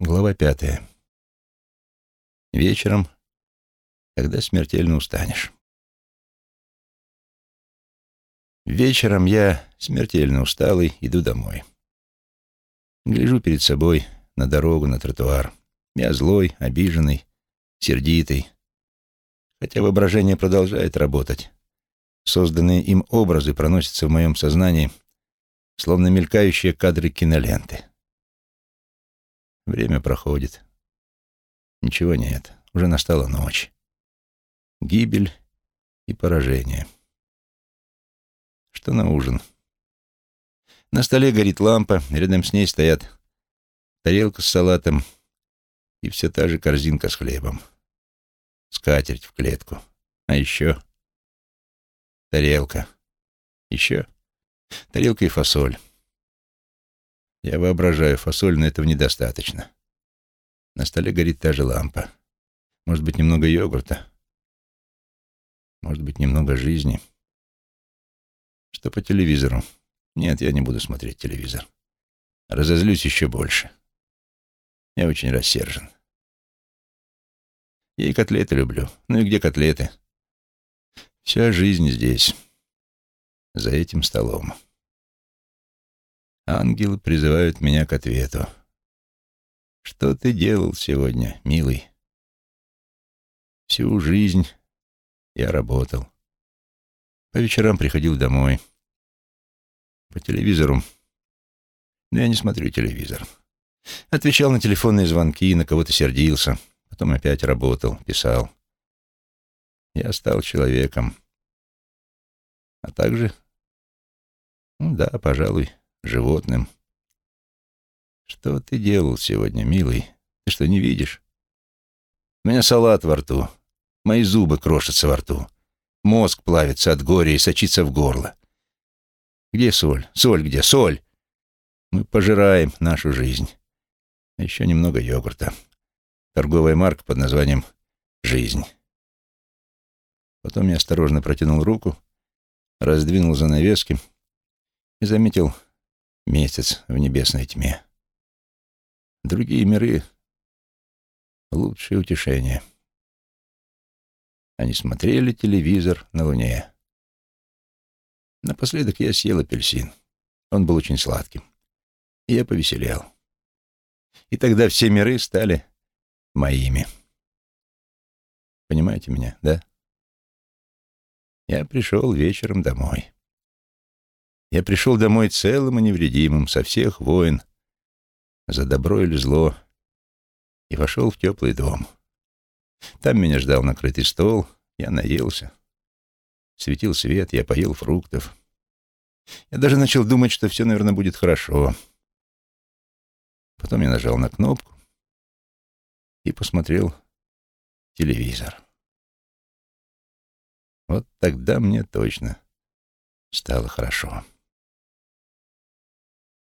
Глава пятая. Вечером, когда смертельно устанешь. Вечером я, смертельно усталый, иду домой. Гляжу перед собой на дорогу, на тротуар. Я злой, обиженный, сердитый. Хотя воображение продолжает работать. Созданные им образы проносятся в моем сознании, словно мелькающие кадры киноленты. Время проходит. Ничего нет. Уже настала ночь. Гибель и поражение. Что на ужин? На столе горит лампа, рядом с ней стоят тарелка с салатом и все та же корзинка с хлебом. Скатерть в клетку. А еще тарелка. Еще тарелка и фасоль. Я воображаю фасоль, но этого недостаточно. На столе горит та же лампа. Может быть, немного йогурта. Может быть, немного жизни. Что по телевизору? Нет, я не буду смотреть телевизор. Разозлюсь еще больше. Я очень рассержен. Я и котлеты люблю. Ну и где котлеты? Вся жизнь здесь, за этим столом. Ангелы призывают меня к ответу. Что ты делал сегодня, милый? Всю жизнь я работал. По вечерам приходил домой. По телевизору. Но я не смотрю телевизор. Отвечал на телефонные звонки, на кого-то сердился. Потом опять работал, писал. Я стал человеком. А также, ну да, пожалуй, животным. Что ты делал сегодня, милый? Ты что, не видишь? У меня салат во рту. Мои зубы крошатся во рту. Мозг плавится от горя и сочится в горло. Где соль? Соль где? Соль! Мы пожираем нашу жизнь. А еще немного йогурта. Торговая марка под названием «Жизнь». Потом я осторожно протянул руку, раздвинул занавески и заметил месяц в небесной тьме. Другие миры — лучшее утешение. Они смотрели телевизор на Луне. Напоследок я съел апельсин. Он был очень сладким. И я повеселел. И тогда все миры стали моими. Понимаете меня, да? Я пришел вечером домой. Я пришел домой целым и невредимым, со всех войн, за добро или зло, и вошел в теплый дом. Там меня ждал накрытый стол, я наелся. Светил свет, я поел фруктов. Я даже начал думать, что все, наверное, будет хорошо. Потом я нажал на кнопку и посмотрел телевизор. Вот тогда мне точно стало хорошо.